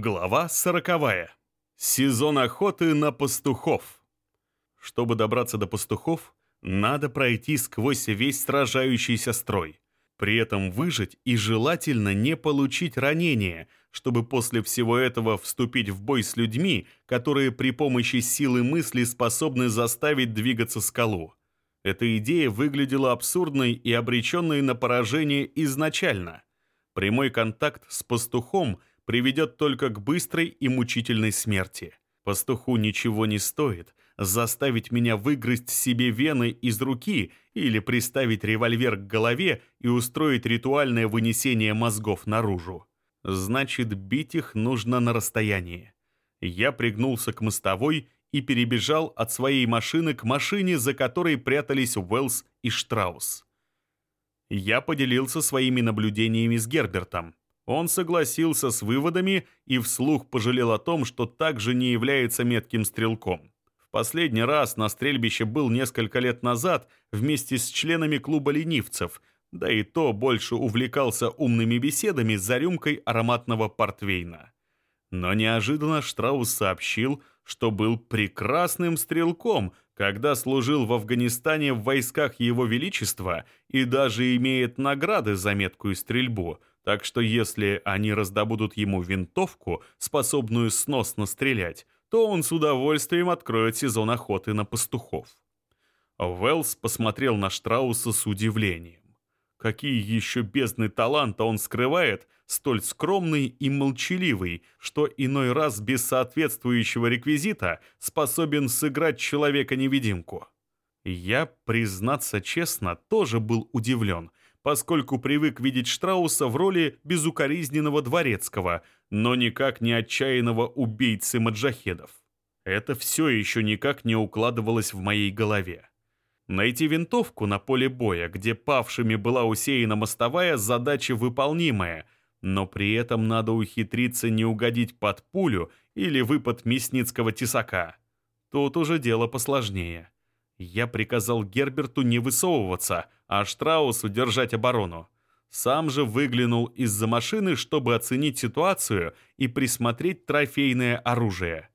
Глава сороковая. Сезон охоты на пастухов. Чтобы добраться до пастухов, надо пройти сквозь весь сражающийся строй. При этом выжить и желательно не получить ранения, чтобы после всего этого вступить в бой с людьми, которые при помощи силы мысли способны заставить двигаться скалу. Эта идея выглядела абсурдной и обреченной на поражение изначально. Прямой контакт с пастухом – приведет только к быстрой и мучительной смерти. Пастуху ничего не стоит заставить меня выгрызть себе вены из руки или приставить револьвер к голове и устроить ритуальное вынесение мозгов наружу. Значит, бить их нужно на расстоянии. Я пригнулся к мостовой и перебежал от своей машины к машине, за которой прятались Уэллс и Штраус. Я поделился своими наблюдениями с Гербертом. Он согласился с выводами и вслух пожалел о том, что также не является метким стрелком. В последний раз на стрельбище был несколько лет назад вместе с членами клуба ленивцев, да и то больше увлекался умными беседами за рюмкой ароматного портвейна. Но неожиданно Штраус сообщил, что был прекрасным стрелком, когда служил в Афганистане в войсках Его Величества и даже имеет награды за меткую стрельбу – так что если они раздобудут ему винтовку, способную сносно стрелять, то он с удовольствием откроет сезон охоты на пастухов. Уэллс посмотрел на Штрауса с удивлением. Какие еще бездны таланта он скрывает, столь скромный и молчаливый, что иной раз без соответствующего реквизита способен сыграть человека-невидимку. Я, признаться честно, тоже был удивлен — поскольку привык видеть Штрауса в роли безукоризненного дворецкого, но никак не отчаянного убийцы маджахедов. Это все еще никак не укладывалось в моей голове. Найти винтовку на поле боя, где павшими была усеяна мостовая, задача выполнимая, но при этом надо ухитриться не угодить под пулю или выпад мясницкого тесака. Тут уже дело посложнее. Я приказал Герберту не высовываться, а Штраусу держать оборону. Сам же выглянул из-за машины, чтобы оценить ситуацию и присмотреть трофейное оружие.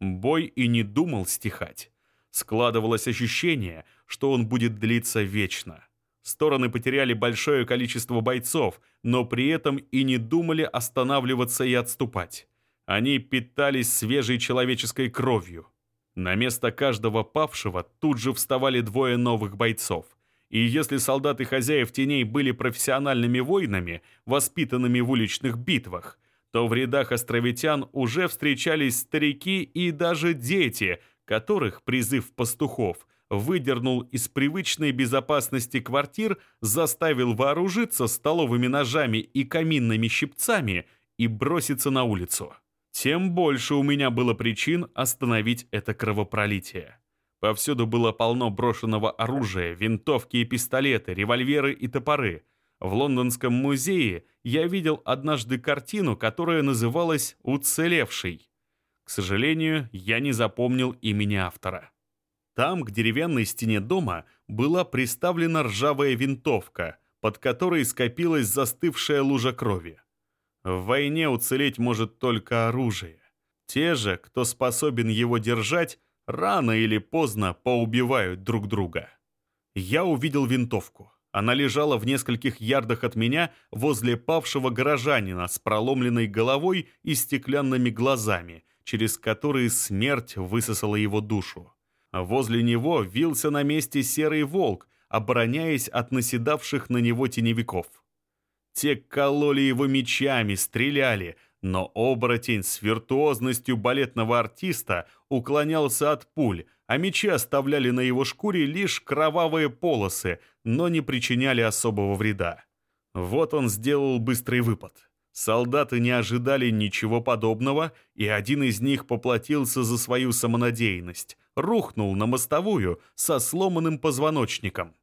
Бой и не думал стихать. Складывалось ощущение, что он будет длиться вечно. Стороны потеряли большое количество бойцов, но при этом и не думали останавливаться и отступать. Они питались свежей человеческой кровью. На место каждого павшего тут же вставали двое новых бойцов. И если солдаты хозяев теней были профессиональными воинами, воспитанными в уличных битвах, то в рядах островитян уже встречались старики и даже дети, которых призыв пастухов выдернул из привычной безопасности квартир, заставил вооружиться столовыми ножами и каминными щипцами и броситься на улицу тем больше у меня было причин остановить это кровопролитие. Повсюду было полно брошенного оружия, винтовки и пистолеты, револьверы и топоры. В лондонском музее я видел однажды картину, которая называлась «Уцелевший». К сожалению, я не запомнил имени автора. Там, к деревянной стене дома, была приставлена ржавая винтовка, под которой скопилась застывшая лужа крови. В войне уцелеть может только оружие. Те же, кто способен его держать, рано или поздно поубивают друг друга. Я увидел винтовку. Она лежала в нескольких ярдах от меня возле павшего горожанина с проломленной головой и стеклянными глазами, через которые смерть высосала его душу. Возле него вился на месте серый волк, обороняясь от наседавших на него теневиков. Те кололи его мечами, стреляли, но оборотень с виртуозностью балетного артиста уклонялся от пуль, а мечи оставляли на его шкуре лишь кровавые полосы, но не причиняли особого вреда. Вот он сделал быстрый выпад. Солдаты не ожидали ничего подобного, и один из них поплатился за свою самонадеянность, рухнул на мостовую со сломанным позвоночником.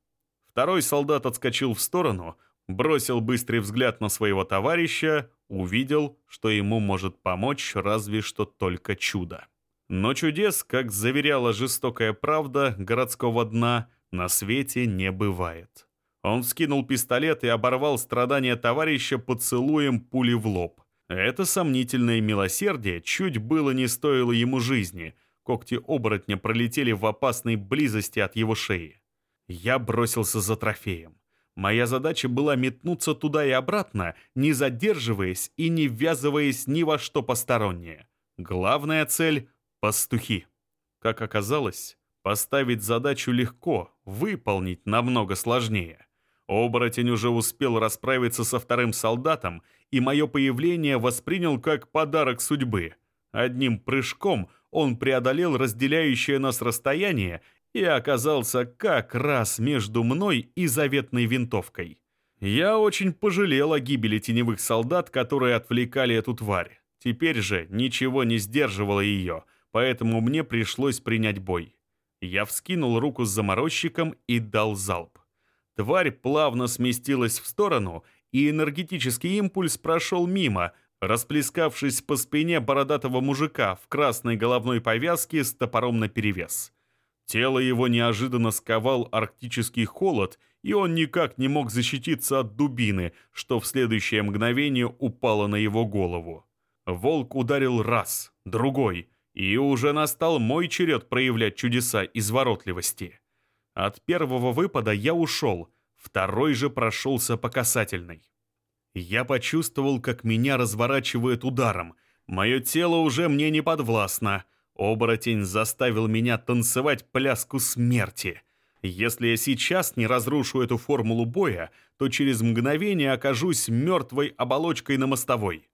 Второй солдат отскочил в сторону, бросил быстрый взгляд на своего товарища, увидел, что ему может помочь разве что только чудо. Но чудес, как заверяла жестокая правда городского дна, на свете не бывает. Он вскинул пистолет и оборвал страдания товарища поцелуем пули в лоб. Это сомнительное милосердие чуть было не стоило ему жизни. Когти оборотня пролетели в опасной близости от его шеи. Я бросился за трофеем. Моя задача была метнуться туда и обратно, не задерживаясь и не ввязываясь ни во что постороннее. Главная цель — пастухи. Как оказалось, поставить задачу легко, выполнить намного сложнее. Оборотень уже успел расправиться со вторым солдатом, и мое появление воспринял как подарок судьбы. Одним прыжком он преодолел разделяющее нас расстояние и оказался как раз между мной и заветной винтовкой. Я очень пожалел о гибели теневых солдат, которые отвлекали эту тварь. Теперь же ничего не сдерживало ее, поэтому мне пришлось принять бой. Я вскинул руку с заморозчиком и дал залп. Тварь плавно сместилась в сторону, и энергетический импульс прошел мимо, расплескавшись по спине бородатого мужика в красной головной повязке с топором наперевес. Тело его неожиданно сковал арктический холод, и он никак не мог защититься от дубины, что в следующее мгновение упало на его голову. Волк ударил раз, другой, и уже настал мой черед проявлять чудеса изворотливости. От первого выпада я ушел, второй же прошелся по касательной. Я почувствовал, как меня разворачивает ударом. Мое тело уже мне не подвластно — Оборотень заставил меня танцевать пляску смерти. Если я сейчас не разрушу эту формулу боя, то через мгновение окажусь мертвой оболочкой на мостовой.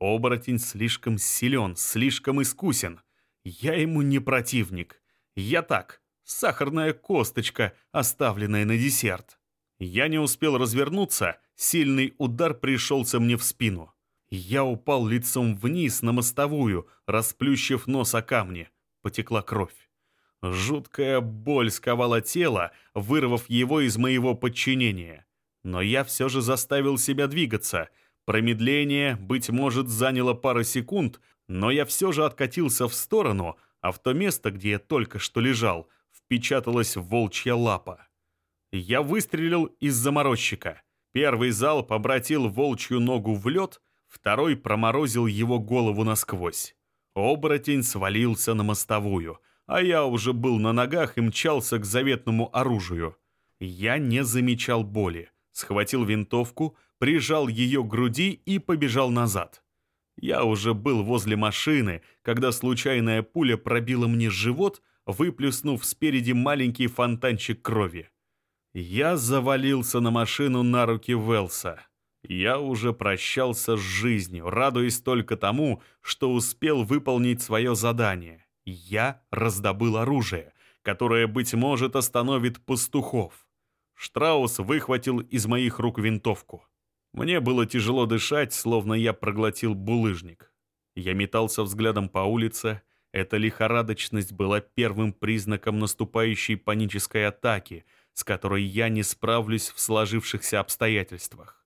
Оборотень слишком силен, слишком искусен. Я ему не противник. Я так, сахарная косточка, оставленная на десерт. Я не успел развернуться, сильный удар пришелся мне в спину. Я упал лицом вниз на мостовую, расплющив нос о камни. Потекла кровь. Жуткая боль сковала тело, вырвав его из моего подчинения. Но я все же заставил себя двигаться. Промедление, быть может, заняло пару секунд, но я все же откатился в сторону, а в то место, где я только что лежал, впечаталась волчья лапа. Я выстрелил из заморозчика. Первый залп обратил волчью ногу в лед — Второй проморозил его голову насквозь. Оборотень свалился на мостовую, а я уже был на ногах и мчался к заветному оружию. Я не замечал боли, схватил винтовку, прижал ее к груди и побежал назад. Я уже был возле машины, когда случайная пуля пробила мне живот, выплюснув спереди маленький фонтанчик крови. Я завалился на машину на руки Велса. Я уже прощался с жизнью, радуясь только тому, что успел выполнить свое задание. Я раздобыл оружие, которое, быть может, остановит пастухов. Штраус выхватил из моих рук винтовку. Мне было тяжело дышать, словно я проглотил булыжник. Я метался взглядом по улице. Эта лихорадочность была первым признаком наступающей панической атаки, с которой я не справлюсь в сложившихся обстоятельствах.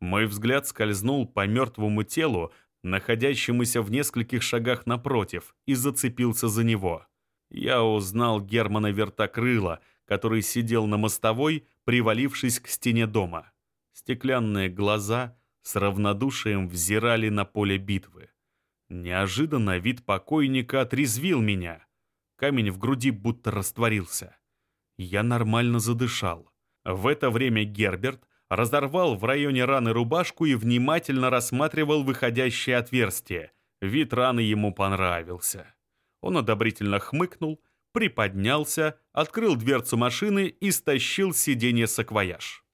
Мой взгляд скользнул по мертвому телу, находящемуся в нескольких шагах напротив, и зацепился за него. Я узнал Германа Вертокрыла, который сидел на мостовой, привалившись к стене дома. Стеклянные глаза с равнодушием взирали на поле битвы. Неожиданно вид покойника отрезвил меня. Камень в груди будто растворился. Я нормально задышал. В это время Герберт разорвал в районе раны рубашку и внимательно рассматривал выходящее отверстие. Вид раны ему понравился. Он одобрительно хмыкнул, приподнялся, открыл дверцу машины и стащил с сиденья саквояж.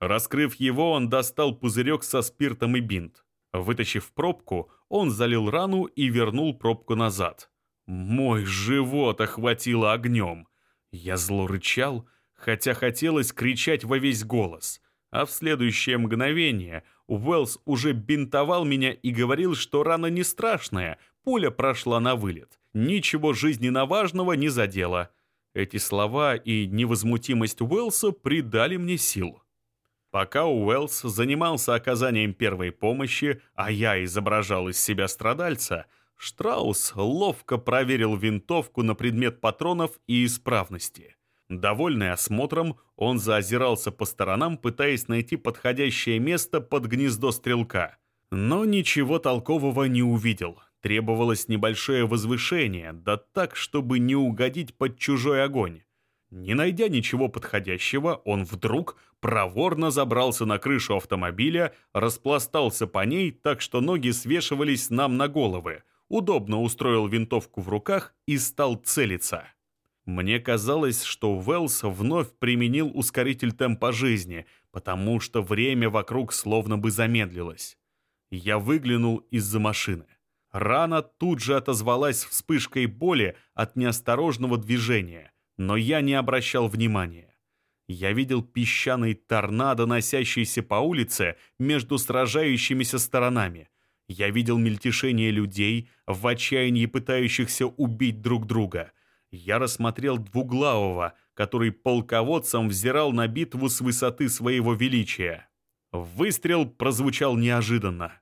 Раскрыв его, он достал пузырек со спиртом и бинт. Вытащив пробку, он залил рану и вернул пробку назад. Мой живот охватило огнем. Я зло рычал, хотя хотелось кричать во весь голос а в следующее мгновение Уэллс уже бинтовал меня и говорил, что рана не страшная, пуля прошла на вылет, ничего жизненно важного не задело. Эти слова и невозмутимость Уэллса придали мне сил. Пока Уэллс занимался оказанием первой помощи, а я изображал из себя страдальца, Штраус ловко проверил винтовку на предмет патронов и исправности. Довольный осмотром, он заозирался по сторонам, пытаясь найти подходящее место под гнездо стрелка. Но ничего толкового не увидел. Требовалось небольшое возвышение, да так, чтобы не угодить под чужой огонь. Не найдя ничего подходящего, он вдруг проворно забрался на крышу автомобиля, распластался по ней так, что ноги свешивались нам на головы, удобно устроил винтовку в руках и стал целиться. Мне казалось, что Уэллс вновь применил ускоритель темпа жизни, потому что время вокруг словно бы замедлилось. Я выглянул из-за машины. Рана тут же отозвалась вспышкой боли от неосторожного движения, но я не обращал внимания. Я видел песчаный торнадо, носящийся по улице между сражающимися сторонами. Я видел мельтешение людей, в отчаянии пытающихся убить друг друга — я рассмотрел двуглавого, который полководцем взирал на битву с высоты своего величия. Выстрел прозвучал неожиданно.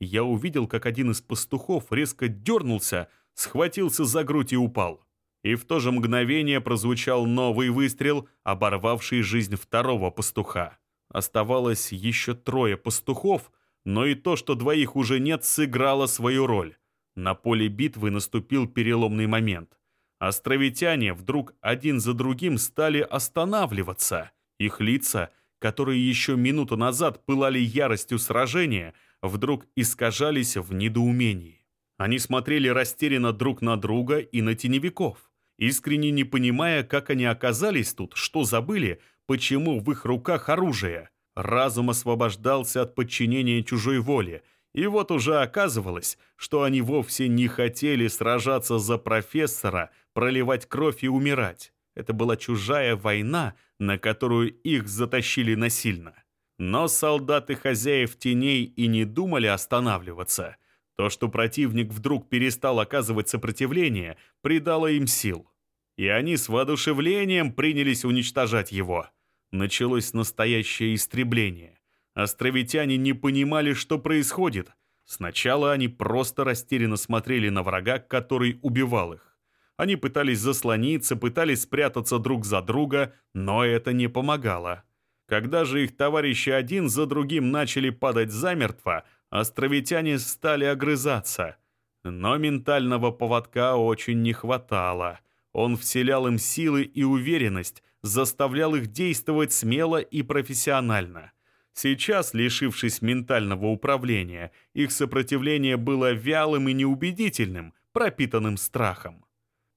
Я увидел, как один из пастухов резко дернулся, схватился за грудь и упал. И в то же мгновение прозвучал новый выстрел, оборвавший жизнь второго пастуха. Оставалось еще трое пастухов, но и то, что двоих уже нет, сыграло свою роль. На поле битвы наступил переломный момент. Островитяне вдруг один за другим стали останавливаться. Их лица, которые еще минуту назад пылали яростью сражения, вдруг искажались в недоумении. Они смотрели растерянно друг на друга и на теневиков, искренне не понимая, как они оказались тут, что забыли, почему в их руках оружие. Разум освобождался от подчинения чужой воле – и вот уже оказывалось, что они вовсе не хотели сражаться за профессора, проливать кровь и умирать. Это была чужая война, на которую их затащили насильно. Но солдаты хозяев теней и не думали останавливаться. То, что противник вдруг перестал оказывать сопротивление, придало им сил. И они с воодушевлением принялись уничтожать его. Началось настоящее истребление. Островитяне не понимали, что происходит. Сначала они просто растерянно смотрели на врага, который убивал их. Они пытались заслониться, пытались спрятаться друг за друга, но это не помогало. Когда же их товарищи один за другим начали падать замертво, островитяне стали огрызаться. Но ментального поводка очень не хватало. Он вселял им силы и уверенность, заставлял их действовать смело и профессионально. Сейчас, лишившись ментального управления, их сопротивление было вялым и неубедительным, пропитанным страхом.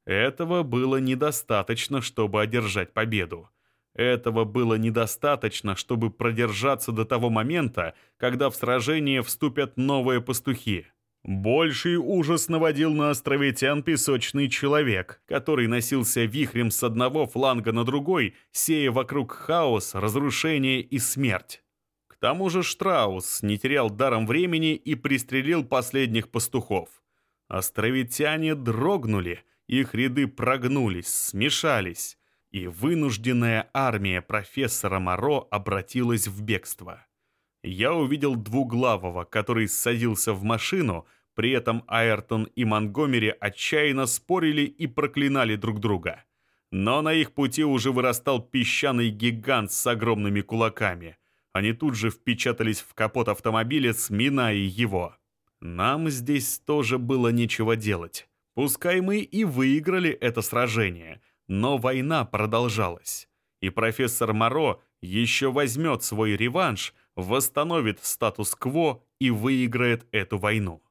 Этого было недостаточно, чтобы одержать победу. Этого было недостаточно, чтобы продержаться до того момента, когда в сражение вступят новые пастухи. Больший ужас наводил на островитян песочный человек, который носился вихрем с одного фланга на другой, сея вокруг хаос, разрушение и смерть. К тому же Штраус не терял даром времени и пристрелил последних пастухов. Островитяне дрогнули, их ряды прогнулись, смешались, и вынужденная армия профессора Моро обратилась в бегство. Я увидел двуглавого, который садился в машину, при этом Айртон и Монгомери отчаянно спорили и проклинали друг друга. Но на их пути уже вырастал песчаный гигант с огромными кулаками — они тут же впечатались в капот автомобиля, сминая его. Нам здесь тоже было нечего делать. Пускай мы и выиграли это сражение, но война продолжалась. И профессор Моро еще возьмет свой реванш, восстановит статус-кво и выиграет эту войну.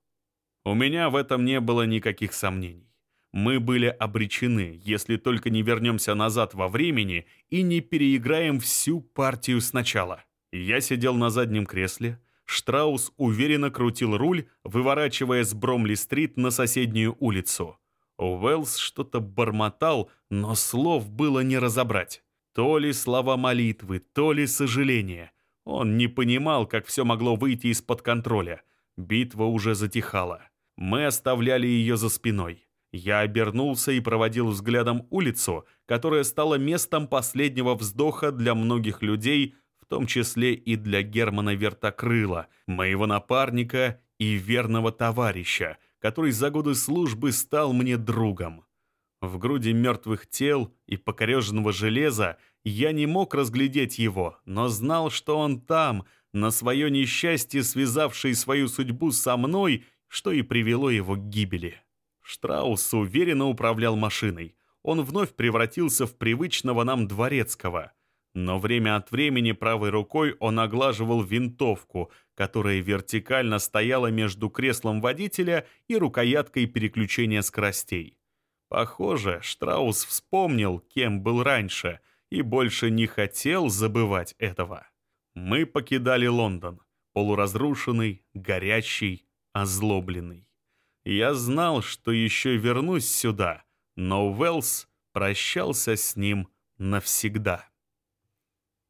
У меня в этом не было никаких сомнений. Мы были обречены, если только не вернемся назад во времени и не переиграем всю партию сначала. Я сидел на заднем кресле. Штраус уверенно крутил руль, выворачивая с Бромли-стрит на соседнюю улицу. Уэллс что-то бормотал, но слов было не разобрать. То ли слова молитвы, то ли сожаления. Он не понимал, как все могло выйти из-под контроля. Битва уже затихала. Мы оставляли ее за спиной. Я обернулся и проводил взглядом улицу, которая стала местом последнего вздоха для многих людей, в том числе и для Германа Вертокрыла, моего напарника и верного товарища, который за годы службы стал мне другом. В груди мертвых тел и покореженного железа я не мог разглядеть его, но знал, что он там, на свое несчастье связавший свою судьбу со мной, что и привело его к гибели. Штраус уверенно управлял машиной. Он вновь превратился в привычного нам дворецкого. Но время от времени правой рукой он оглаживал винтовку, которая вертикально стояла между креслом водителя и рукояткой переключения скоростей. Похоже, Штраус вспомнил, кем был раньше, и больше не хотел забывать этого. Мы покидали Лондон, полуразрушенный, горячий, озлобленный. Я знал, что еще вернусь сюда, но Уэллс прощался с ним навсегда.